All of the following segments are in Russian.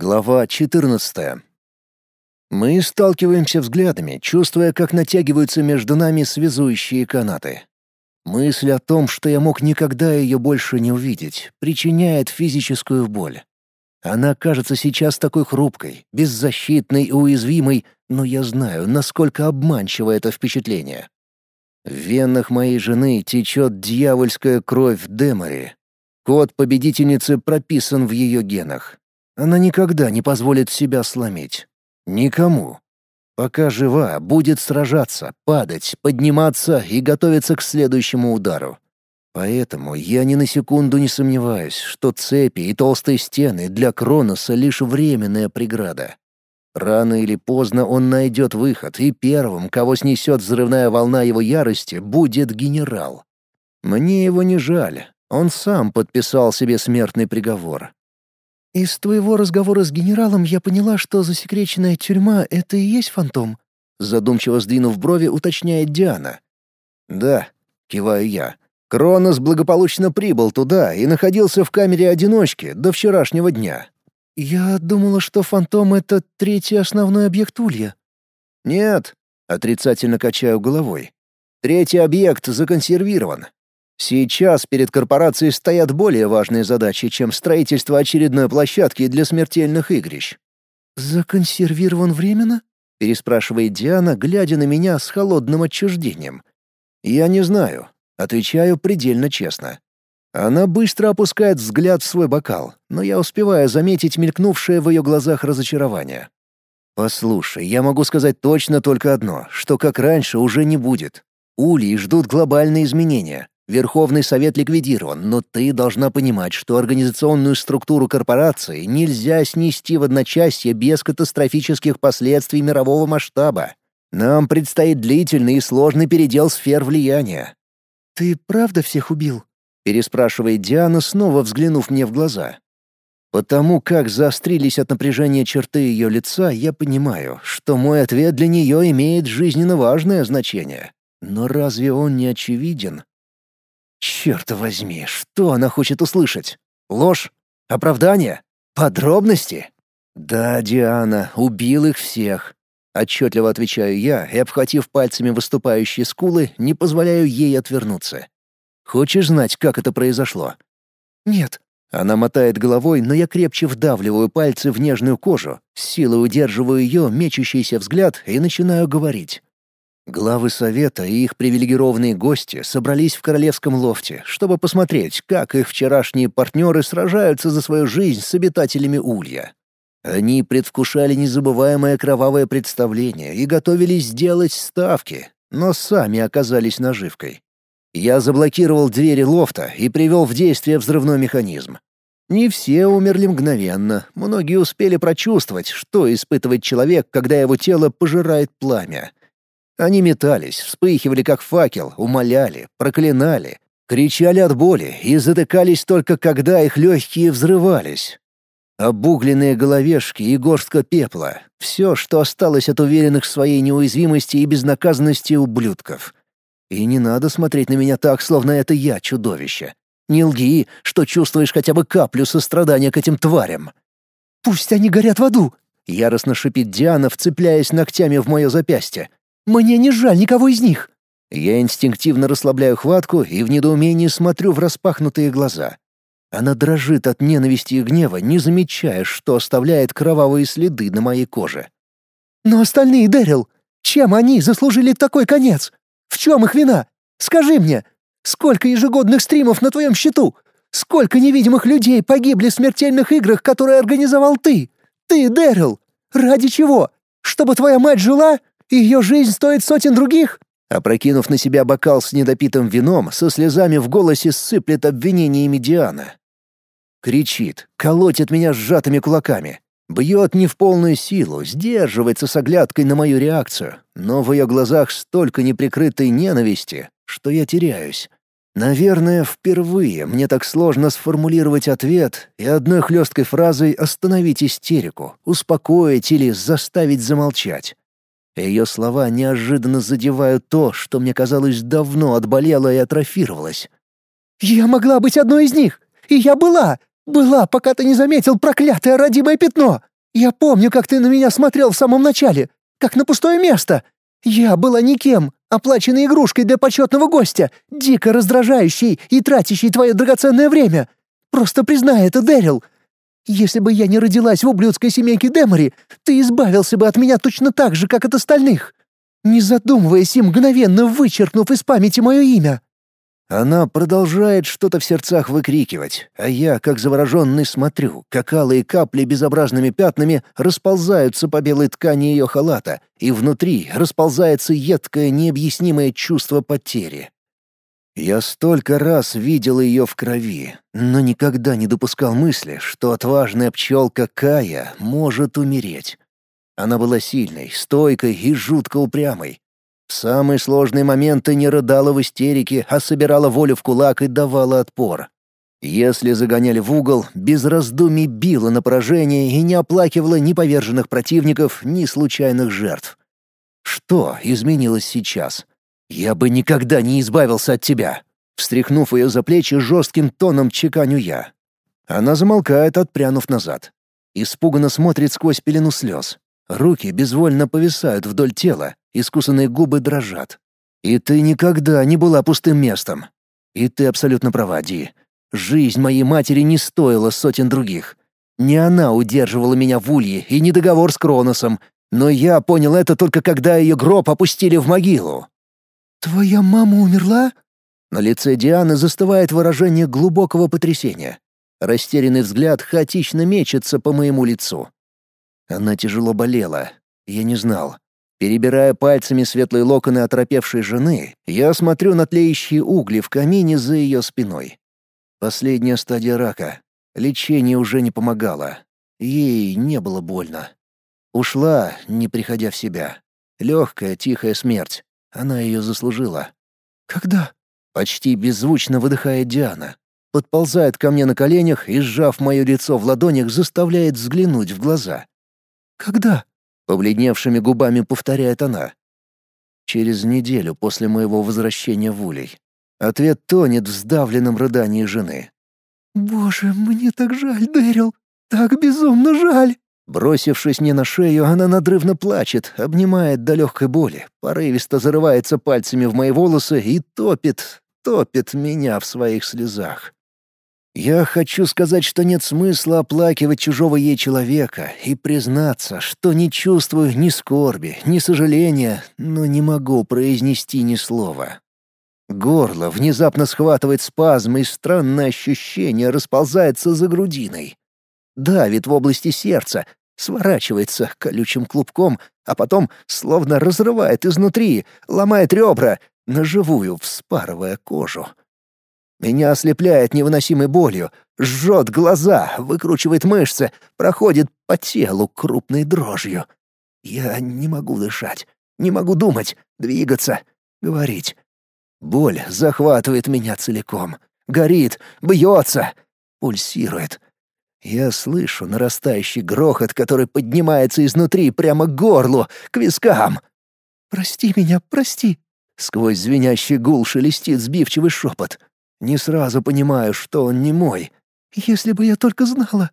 Глава 14. Мы сталкиваемся взглядами, чувствуя, как натягиваются между нами связующие канаты. Мысль о том, что я мог никогда ее больше не увидеть, причиняет физическую боль. Она кажется сейчас такой хрупкой, беззащитной и уязвимой, но я знаю, насколько обманчиво это впечатление. В венах моей жены течет дьявольская кровь Демари. Код победительницы прописан в ее генах. Она никогда не позволит себя сломить. Никому. Пока жива, будет сражаться, падать, подниматься и готовиться к следующему удару. Поэтому я ни на секунду не сомневаюсь, что цепи и толстые стены для Кроноса — лишь временная преграда. Рано или поздно он найдет выход, и первым, кого снесет взрывная волна его ярости, будет генерал. Мне его не жаль, он сам подписал себе смертный приговор. «Из твоего разговора с генералом я поняла, что засекреченная тюрьма — это и есть фантом?» Задумчиво сдвинув брови, уточняет Диана. «Да», — киваю я. «Кронос благополучно прибыл туда и находился в камере одиночки до вчерашнего дня». «Я думала, что фантом — это третий основной объект Улья». «Нет», — отрицательно качаю головой. «Третий объект законсервирован. Сейчас перед корпорацией стоят более важные задачи, чем строительство очередной площадки для смертельных игрищ. «Законсервирован временно?» — переспрашивает Диана, глядя на меня с холодным отчуждением. «Я не знаю», — отвечаю предельно честно. Она быстро опускает взгляд в свой бокал, но я успеваю заметить мелькнувшее в ее глазах разочарование. «Послушай, я могу сказать точно только одно, что как раньше уже не будет. Улей ждут глобальные изменения, Верховный Совет ликвидирован, но ты должна понимать, что организационную структуру корпорации нельзя снести в одночасье без катастрофических последствий мирового масштаба. Нам предстоит длительный и сложный передел сфер влияния. «Ты правда всех убил?» — переспрашивает Диана, снова взглянув мне в глаза. Потому как заострились от напряжения черты ее лица, я понимаю, что мой ответ для нее имеет жизненно важное значение. Но разве он не очевиден? Черт возьми, что она хочет услышать? Ложь? Оправдание? Подробности? Да, Диана, убил их всех. Отчетливо отвечаю я и, обхватив пальцами выступающие скулы, не позволяю ей отвернуться. Хочешь знать, как это произошло? Нет. Она мотает головой, но я крепче вдавливаю пальцы в нежную кожу, силой удерживаю ее мечущийся взгляд и начинаю говорить. Главы совета и их привилегированные гости собрались в королевском лофте, чтобы посмотреть, как их вчерашние партнеры сражаются за свою жизнь с обитателями Улья. Они предвкушали незабываемое кровавое представление и готовились сделать ставки, но сами оказались наживкой. Я заблокировал двери лофта и привел в действие взрывной механизм. Не все умерли мгновенно, многие успели прочувствовать, что испытывает человек, когда его тело пожирает пламя. Они метались, вспыхивали как факел, умоляли, проклинали, кричали от боли и затыкались только когда их легкие взрывались. Обугленные головешки и горстка пепла — все, что осталось от уверенных в своей неуязвимости и безнаказанности ублюдков. И не надо смотреть на меня так, словно это я чудовище. Не лги, что чувствуешь хотя бы каплю сострадания к этим тварям. «Пусть они горят в аду!» — яростно шипит Диана, вцепляясь ногтями в мое запястье. Мне не жаль никого из них!» Я инстинктивно расслабляю хватку и в недоумении смотрю в распахнутые глаза. Она дрожит от ненависти и гнева, не замечая, что оставляет кровавые следы на моей коже. «Но остальные, Дэрил, чем они заслужили такой конец? В чем их вина? Скажи мне, сколько ежегодных стримов на твоем счету? Сколько невидимых людей погибли в смертельных играх, которые организовал ты? Ты, Дэрил! Ради чего? Чтобы твоя мать жила ее жизнь стоит сотен других!» Опрокинув на себя бокал с недопитым вином, со слезами в голосе сыплет обвинениями Диана. Кричит, колотит меня сжатыми кулаками. Бьет не в полную силу, сдерживается с оглядкой на мою реакцию, но в ее глазах столько неприкрытой ненависти, что я теряюсь. Наверное, впервые мне так сложно сформулировать ответ и одной хлесткой фразой остановить истерику, успокоить или заставить замолчать. Ее слова неожиданно задевают то, что мне казалось давно отболело и атрофировалось. «Я могла быть одной из них! И я была! Была, пока ты не заметил проклятое родимое пятно. Я помню, как ты на меня смотрел в самом начале, как на пустое место. Я была никем, оплаченной игрушкой для почетного гостя, дико раздражающей и тратящей твое драгоценное время. Просто признай это, Дэрил. Если бы я не родилась в ублюдской семейке Демори, ты избавился бы от меня точно так же, как от остальных. Не задумываясь и мгновенно вычеркнув из памяти мое имя. Она продолжает что-то в сердцах выкрикивать, а я, как завороженный, смотрю, как алые капли безобразными пятнами расползаются по белой ткани ее халата, и внутри расползается едкое необъяснимое чувство потери. Я столько раз видел ее в крови, но никогда не допускал мысли, что отважная пчелка Кая может умереть. Она была сильной, стойкой и жутко упрямой, в самые сложные моменты не рыдала в истерике, а собирала волю в кулак и давала отпор. Если загоняли в угол, без раздумий била на поражение и не оплакивала ни поверженных противников, ни случайных жертв. Что изменилось сейчас? Я бы никогда не избавился от тебя. Встряхнув ее за плечи, жестким тоном чеканю я. Она замолкает, отпрянув назад. Испуганно смотрит сквозь пелену слез. Руки безвольно повисают вдоль тела, искусанные губы дрожат. И ты никогда не была пустым местом. И ты абсолютно права, Ди. Жизнь моей матери не стоила сотен других. Не она удерживала меня в улье, и не договор с Кроносом, но я понял это только когда ее гроб опустили в могилу. «Твоя мама умерла?» На лице Дианы застывает выражение глубокого потрясения. Растерянный взгляд хаотично мечется по моему лицу. Она тяжело болела. Я не знал. Перебирая пальцами светлые локоны оторопевшей жены, я смотрю на тлеющие угли в камине за ее спиной. Последняя стадия рака. Лечение уже не помогало. Ей не было больно. Ушла, не приходя в себя. Легкая, тихая смерть. Она ее заслужила. «Когда?» Почти беззвучно выдыхает Диана. Подползает ко мне на коленях и, сжав мое лицо в ладонях, заставляет взглянуть в глаза. «Когда?» Побледневшими губами повторяет она. Через неделю после моего возвращения в Улей. Ответ тонет в сдавленном рыдании жены. «Боже, мне так жаль, Дэрил! Так безумно жаль!» Бросившись мне на шею, она надрывно плачет, обнимает до легкой боли, порывисто зарывается пальцами в мои волосы и топит, топит меня в своих слезах. Я хочу сказать, что нет смысла оплакивать чужого ей человека и признаться, что не чувствую ни скорби, ни сожаления, но не могу произнести ни слова. Горло внезапно схватывает спазм, и странное ощущение расползается за грудиной. Давит в области сердца, сворачивается колючим клубком, а потом словно разрывает изнутри, ломает ребра, наживую вспарывая кожу. Меня ослепляет невыносимой болью, жжет глаза, выкручивает мышцы, проходит по телу крупной дрожью. Я не могу дышать, не могу думать, двигаться, говорить. Боль захватывает меня целиком. Горит, бьется, пульсирует. Я слышу нарастающий грохот, который поднимается изнутри прямо к горлу, к вискам. «Прости меня, прости!» Сквозь звенящий гул шелестит сбивчивый шепот. Не сразу понимаю, что он не мой. Если бы я только знала.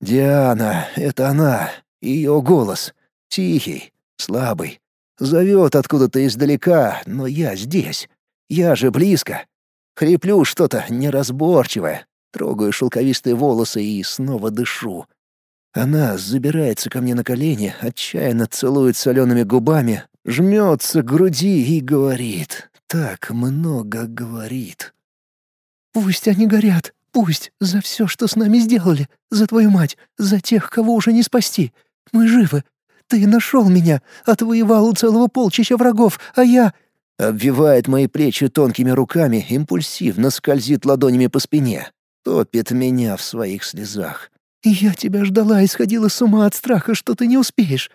Диана, это она. Ее голос. Тихий, слабый. Зовет откуда-то издалека, но я здесь. Я же близко. Хриплю что-то неразборчивое. Трогаю шелковистые волосы и снова дышу. Она забирается ко мне на колени, отчаянно целует солеными губами, жмется к груди и говорит. Так много говорит. Пусть они горят, пусть, за все, что с нами сделали, за твою мать, за тех, кого уже не спасти. Мы живы. Ты нашел меня, отвоевал у целого полчища врагов, а я...» Обвивает мои плечи тонкими руками, импульсивно скользит ладонями по спине, топит меня в своих слезах. «Я тебя ждала и сходила с ума от страха, что ты не успеешь.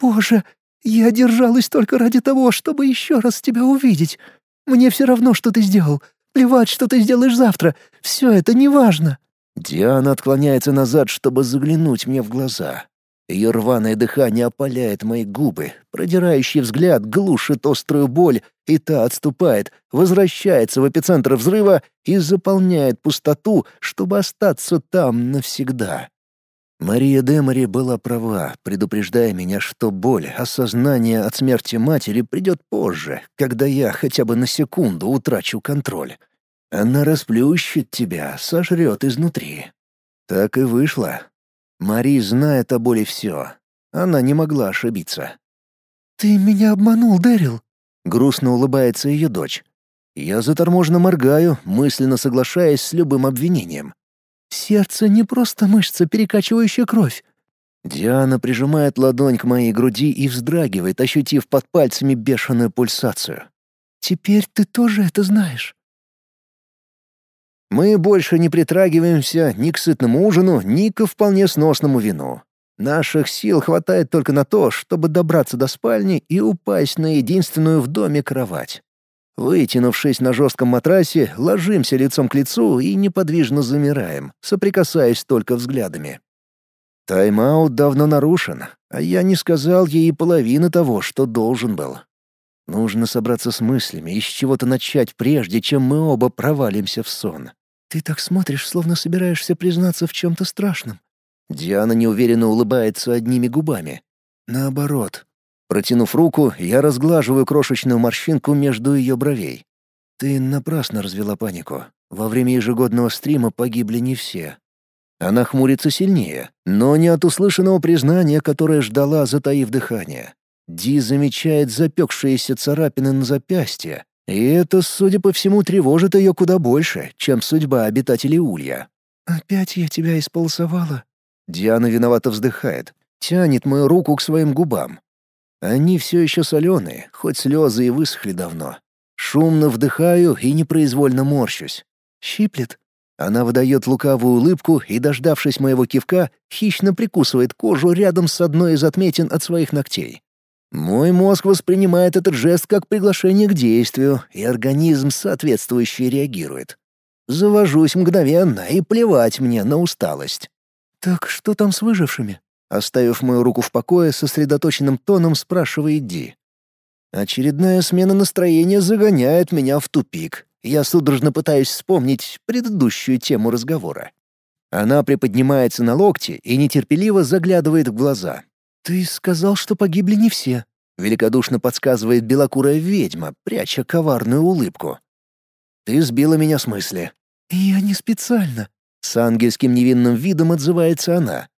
Боже, я держалась только ради того, чтобы еще раз тебя увидеть. Мне все равно, что ты сделал. Плевать, что ты сделаешь завтра. Все это неважно». Диана отклоняется назад, чтобы заглянуть мне в глаза. Ее рваное дыхание опаляет мои губы, продирающий взгляд глушит острую боль, и та отступает, возвращается в эпицентр взрыва и заполняет пустоту, чтобы остаться там навсегда. Мария Демари была права, предупреждая меня, что боль, осознание от смерти матери придет позже, когда я хотя бы на секунду утрачу контроль. Она расплющит тебя, сожрет изнутри. Так и вышло. Мари знает о боли все. Она не могла ошибиться. «Ты меня обманул, Дэрил», — грустно улыбается ее дочь. Я заторможенно моргаю, мысленно соглашаясь с любым обвинением. «Сердце не просто мышца, перекачивающая кровь». Диана прижимает ладонь к моей груди и вздрагивает, ощутив под пальцами бешеную пульсацию. «Теперь ты тоже это знаешь». Мы больше не притрагиваемся ни к сытному ужину, ни к вполне сносному вину. Наших сил хватает только на то, чтобы добраться до спальни и упасть на единственную в доме кровать. Вытянувшись на жестком матрасе, ложимся лицом к лицу и неподвижно замираем, соприкасаясь только взглядами. Тайм-аут давно нарушен, а я не сказал ей половины того, что должен был. Нужно собраться с мыслями и с чего-то начать, прежде чем мы оба провалимся в сон. «Ты так смотришь, словно собираешься признаться в чем-то страшном». Диана неуверенно улыбается одними губами. «Наоборот». Протянув руку, я разглаживаю крошечную морщинку между ее бровей. «Ты напрасно развела панику. Во время ежегодного стрима погибли не все». Она хмурится сильнее, но не от услышанного признания, которое ждала, затаив дыхание. Ди замечает запекшиеся царапины на запястье, и это, судя по всему, тревожит ее куда больше, чем судьба обитателей Улья. «Опять я тебя исполосовала?» Диана виновато вздыхает, тянет мою руку к своим губам. Они все еще соленые, хоть слезы и высохли давно. Шумно вдыхаю и непроизвольно морщусь. «Щиплет?» Она выдает лукавую улыбку и, дождавшись моего кивка, хищно прикусывает кожу рядом с одной из отметин от своих ногтей. Мой мозг воспринимает этот жест как приглашение к действию, и организм соответствующе реагирует. Завожусь мгновенно, и плевать мне на усталость. «Так что там с выжившими?» Оставив мою руку в покое, сосредоточенным тоном спрашивает Ди. Очередная смена настроения загоняет меня в тупик. Я судорожно пытаюсь вспомнить предыдущую тему разговора. Она приподнимается на локте и нетерпеливо заглядывает в глаза. «Ты сказал, что погибли не все», — великодушно подсказывает белокурая ведьма, пряча коварную улыбку. «Ты сбила меня с мысли». «Я не специально». С ангельским невинным видом отзывается она.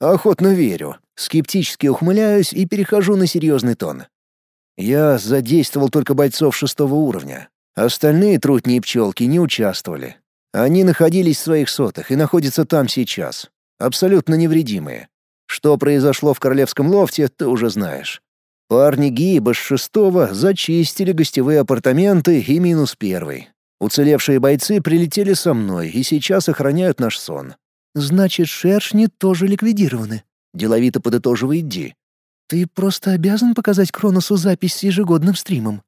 «Охотно верю». Скептически ухмыляюсь и перехожу на серьезный тон. Я задействовал только бойцов шестого уровня. Остальные трутни и пчелки не участвовали. Они находились в своих сотах и находятся там сейчас. Абсолютно невредимые. Что произошло в королевском лофте, ты уже знаешь. Парни Гиба с шестого зачистили гостевые апартаменты и минус первый. Уцелевшие бойцы прилетели со мной и сейчас охраняют наш сон. «Значит, шершни тоже ликвидированы», — деловито подытоживает Ди. «Ты просто обязан показать Кроносу запись с ежегодным стримом».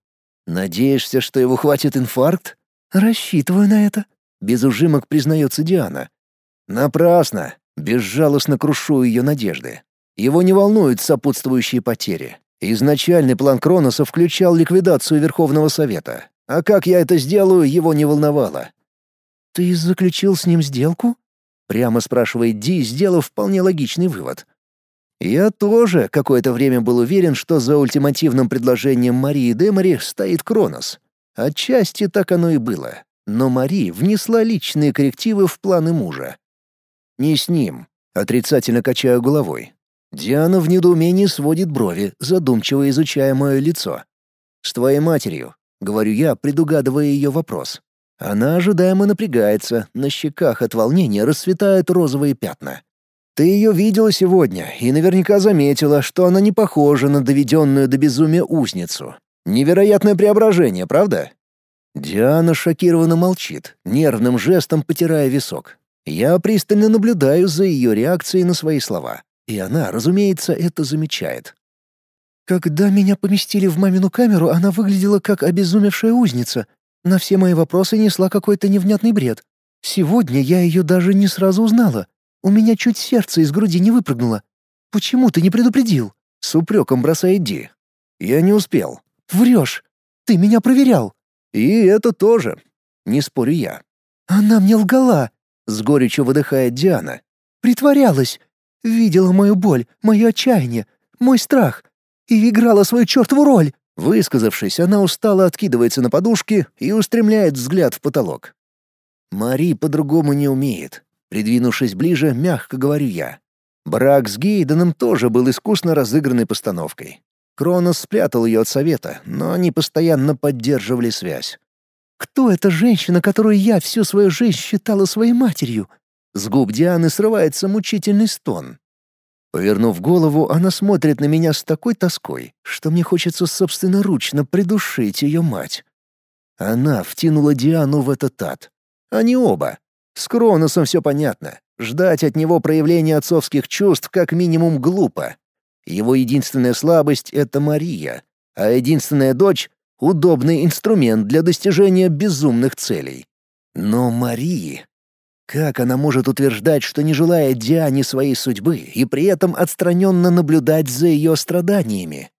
«Надеешься, что его хватит инфаркт?» «Рассчитываю на это», — без ужимок признается Диана. «Напрасно. Безжалостно крушу ее надежды. Его не волнуют сопутствующие потери. Изначальный план Кроноса включал ликвидацию Верховного Совета. А как я это сделаю, его не волновало. «Ты заключил с ним сделку?» Прямо спрашивает Ди, сделав вполне логичный вывод. Я тоже какое-то время был уверен, что за ультимативным предложением Марии Демари стоит Кронос. Отчасти так оно и было. Но Мари внесла личные коррективы в планы мужа. Не с ним. Отрицательно качаю головой. Диана в недоумении сводит брови, задумчиво изучая мое лицо. «С твоей матерью», — говорю я, предугадывая ее вопрос. Она ожидаемо напрягается, на щеках от волнения расцветают розовые пятна. «Ты ее видела сегодня и наверняка заметила, что она не похожа на доведенную до безумия узницу. Невероятное преображение, правда?» Диана шокированно молчит, нервным жестом потирая висок. Я пристально наблюдаю за ее реакцией на свои слова, и она, разумеется, это замечает. «Когда меня поместили в мамину камеру, она выглядела как обезумевшая узница. На все мои вопросы несла какой-то невнятный бред. Сегодня я ее даже не сразу узнала. У меня чуть сердце из груди не выпрыгнуло. Почему ты не предупредил?» — с упреком бросает Ди. «Я не успел». «Врешь! Ты меня проверял!» «И это тоже!» — не спорю я. «Она мне лгала!» — с горечью выдыхает Диана. «Притворялась! Видела мою боль, мое отчаяние, мой страх и играла свою чертову роль!» Высказавшись, она устало откидывается на подушки и устремляет взгляд в потолок. Мари по-другому не умеет. Придвинувшись ближе, мягко говорю я. Брак с Гейденом тоже был искусно разыгранной постановкой. Кронос спрятал ее от совета, но они постоянно поддерживали связь. «Кто эта женщина, которую я всю свою жизнь считала своей матерью?» С губ Дианы срывается мучительный стон. Повернув голову, она смотрит на меня с такой тоской, что мне хочется собственноручно придушить ее мать. Она втянула Диану в этот ад. Они оба. С Кроносом все понятно. Ждать от него проявления отцовских чувств как минимум глупо. Его единственная слабость — это Мария, а единственная дочь — удобный инструмент для достижения безумных целей. Но Марии... Как она может утверждать, что не желает Диане своей судьбы и при этом отстраненно наблюдать за ее страданиями?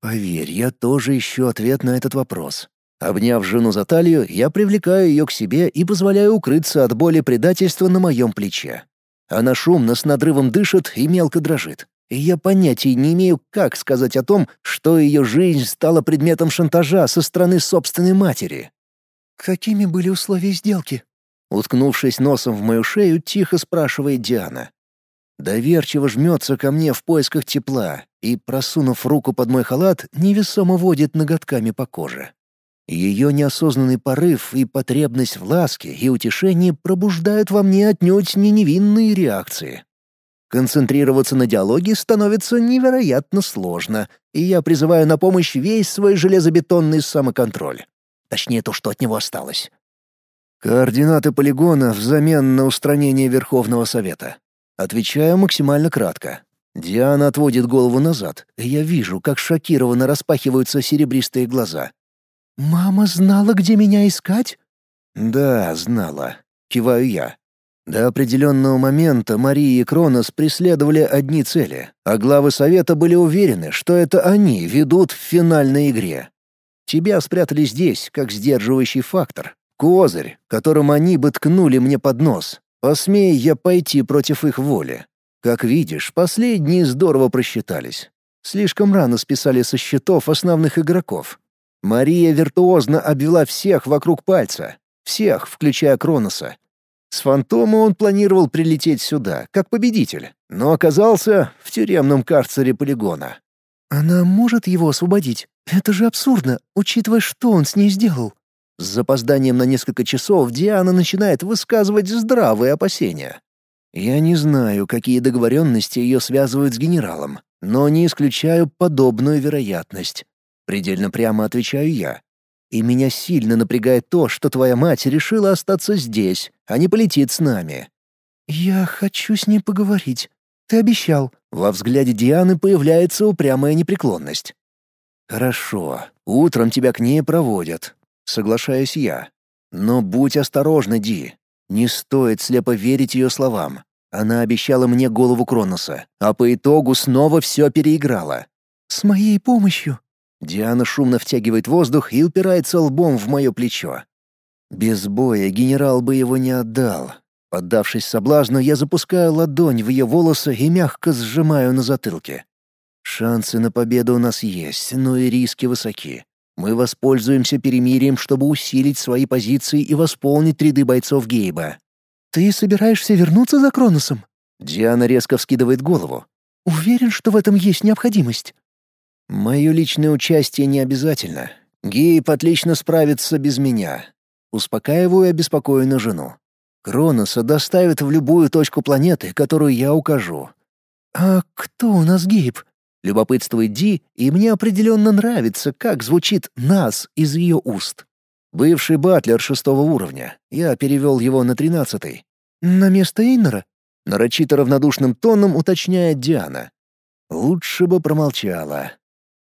Поверь, я тоже ищу ответ на этот вопрос. Обняв жену за талию, я привлекаю ее к себе и позволяю укрыться от боли предательства на моем плече. Она шумно с надрывом дышит и мелко дрожит. И я понятия не имею, как сказать о том, что ее жизнь стала предметом шантажа со стороны собственной матери. «Какими были условия сделки?» Уткнувшись носом в мою шею, тихо спрашивает Диана. Доверчиво жмется ко мне в поисках тепла и, просунув руку под мой халат, невесомо водит ноготками по коже. Ее неосознанный порыв и потребность в ласке и утешении пробуждают во мне отнюдь не невинные реакции. Концентрироваться на диалоге становится невероятно сложно, и я призываю на помощь весь свой железобетонный самоконтроль. Точнее, то, что от него осталось. Координаты полигона взамен на устранение Верховного Совета. Отвечаю максимально кратко. Диана отводит голову назад, и я вижу, как шокированно распахиваются серебристые глаза. «Мама знала, где меня искать?» «Да, знала», — киваю я. До определенного момента Мария и Кронос преследовали одни цели, а главы Совета были уверены, что это они ведут в финальной игре. Тебя спрятали здесь, как сдерживающий фактор, Козырь, которым они бы ткнули мне под нос. Посмей я пойти против их воли. Как видишь, последние здорово просчитались. Слишком рано списали со счетов основных игроков. Мария виртуозно обвела всех вокруг пальца. Всех, включая Кроноса. С Фантома он планировал прилететь сюда, как победитель, но оказался в тюремном карцере полигона. «Она может его освободить? Это же абсурдно, учитывая, что он с ней сделал». С запозданием на несколько часов Диана начинает высказывать здравые опасения. Я не знаю, какие договоренности ее связывают с генералом, но не исключаю подобную вероятность. Предельно прямо отвечаю я. И меня сильно напрягает то, что твоя мать решила остаться здесь, а не полетит с нами. «Я хочу с ней поговорить. Ты обещал». Во взгляде Дианы появляется упрямая непреклонность. «Хорошо. Утром тебя к ней проводят. Соглашаюсь я. Но будь осторожна, Ди. Не стоит слепо верить ее словам. Она обещала мне голову Кроноса, а по итогу снова все переиграла. «С моей помощью?» Диана шумно втягивает воздух и упирается лбом в мое плечо. Без боя генерал бы его не отдал. Поддавшись соблазну, я запускаю ладонь в ее волосы и мягко сжимаю на затылке. Шансы на победу у нас есть, но и риски высоки. Мы воспользуемся перемирием, чтобы усилить свои позиции и восполнить ряды бойцов Гейба. Ты собираешься вернуться за Кроносом? Диана резко вскидывает голову. Уверен, что в этом есть необходимость. Мое личное участие не обязательно. Гейб отлично справится без меня. Успокаиваю обеспокоенную жену. Кроноса доставят в любую точку планеты, которую я укажу. «А кто у нас Гейб?» Любопытствует Ди, и мне определенно нравится, как звучит «нас» из ее уст. Бывший батлер шестого уровня. Я перевел его на тринадцатый. «На место Эйнера?» Нарочито равнодушным тоном уточняет Диана. Лучше бы промолчала.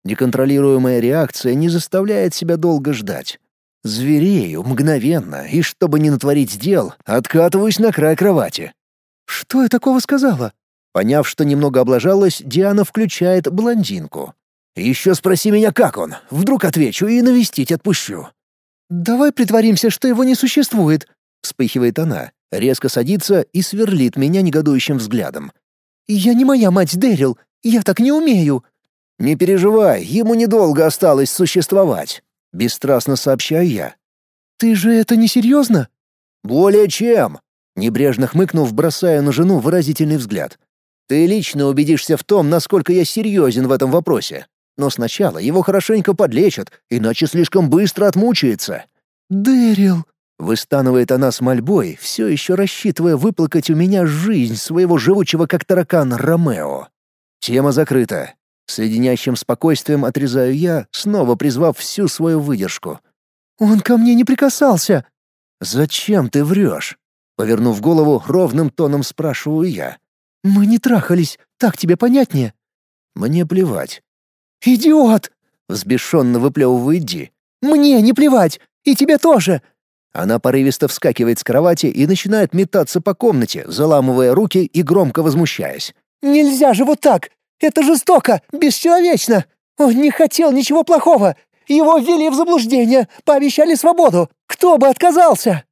Неконтролируемая реакция не заставляет себя долго ждать. Зверею мгновенно, и чтобы не натворить дел, откатываюсь на край кровати. «Что я такого сказала?» Поняв, что немного облажалась, Диана включает блондинку. «Еще спроси меня, как он. Вдруг отвечу и навестить отпущу». «Давай притворимся, что его не существует», — вспыхивает она, резко садится и сверлит меня негодующим взглядом. «Я не моя мать Дэрил, я так не умею». «Не переживай, ему недолго осталось существовать», — бесстрастно сообщаю я. «Ты же это не серьезно?» «Более чем!» — небрежно хмыкнув, бросая на жену выразительный взгляд. «Ты лично убедишься в том, насколько я серьезен в этом вопросе. Но сначала его хорошенько подлечат, иначе слишком быстро отмучается». «Дэрил!» — выстанывает она с мольбой, все еще рассчитывая выплакать у меня жизнь своего живучего как таракан Ромео. Тема закрыта. С леденящим спокойствием отрезаю я, снова призвав всю свою выдержку. «Он ко мне не прикасался!» «Зачем ты врешь?» Повернув голову, ровным тоном спрашиваю я. «Мы не трахались, так тебе понятнее?» «Мне плевать». «Идиот!» — взбешенно выплевывает Ди. «Мне не плевать! И тебе тоже!» Она порывисто вскакивает с кровати и начинает метаться по комнате, заламывая руки и громко возмущаясь. Нельзя же вот так! Это жестоко, бесчеловечно! Он не хотел ничего плохого! Его ввели в заблуждение, пообещали свободу! Кто бы отказался?»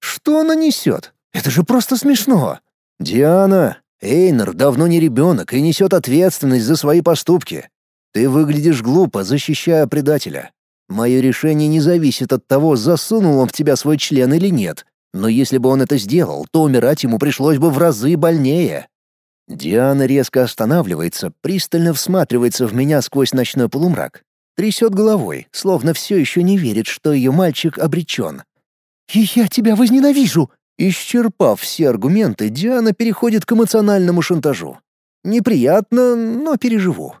«Что она несет? Это же просто смешно!» «Диана, Эйнер давно не ребенок и несет ответственность за свои поступки. Ты выглядишь глупо, защищая предателя. Мое решение не зависит от того, засунул он в тебя свой член или нет. Но если бы он это сделал, то умирать ему пришлось бы в разы больнее. Диана резко останавливается, пристально всматривается в меня сквозь ночной полумрак. Трясет головой, словно все еще не верит, что ее мальчик обречен. «И я тебя возненавижу!» Исчерпав все аргументы, Диана переходит к эмоциональному шантажу. Неприятно, но переживу.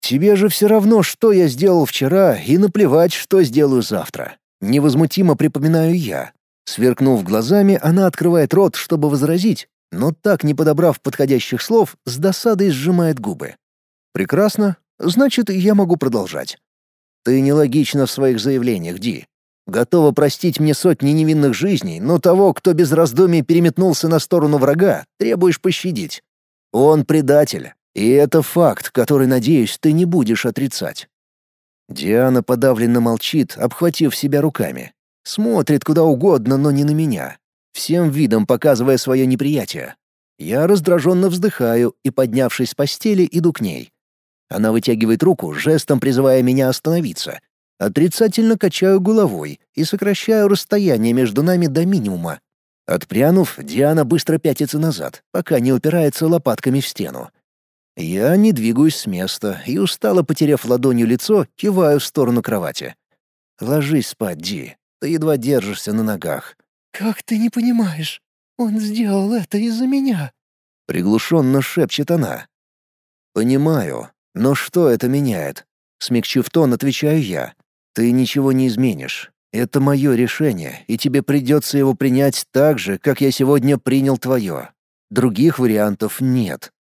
Тебе же все равно, что я сделал вчера, и наплевать, что сделаю завтра. Невозмутимо припоминаю я. Сверкнув глазами, она открывает рот, чтобы возразить, но так, не подобрав подходящих слов, с досадой сжимает губы. «Прекрасно. Значит, я могу продолжать. Ты нелогична в своих заявлениях, Ди. Готова простить мне сотни невинных жизней, но того, кто без раздумий переметнулся на сторону врага, требуешь пощадить. Он предатель, и это факт, который, надеюсь, ты не будешь отрицать». Диана подавленно молчит, обхватив себя руками. Смотрит куда угодно, но не на меня всем видом показывая свое неприятие. Я раздраженно вздыхаю и, поднявшись с постели, иду к ней. Она вытягивает руку, жестом призывая меня остановиться. Отрицательно качаю головой и сокращаю расстояние между нами до минимума. Отпрянув, Диана быстро пятится назад, пока не упирается лопатками в стену. Я не двигаюсь с места и, устало потеряв ладонью лицо, киваю в сторону кровати. «Ложись спать, Ди. Ты едва держишься на ногах. «Как ты не понимаешь? Он сделал это из-за меня!» Приглушенно шепчет она. «Понимаю, но что это меняет?» Смягчив тон, отвечаю я. «Ты ничего не изменишь. Это мое решение, и тебе придется его принять так же, как я сегодня принял твое. Других вариантов нет».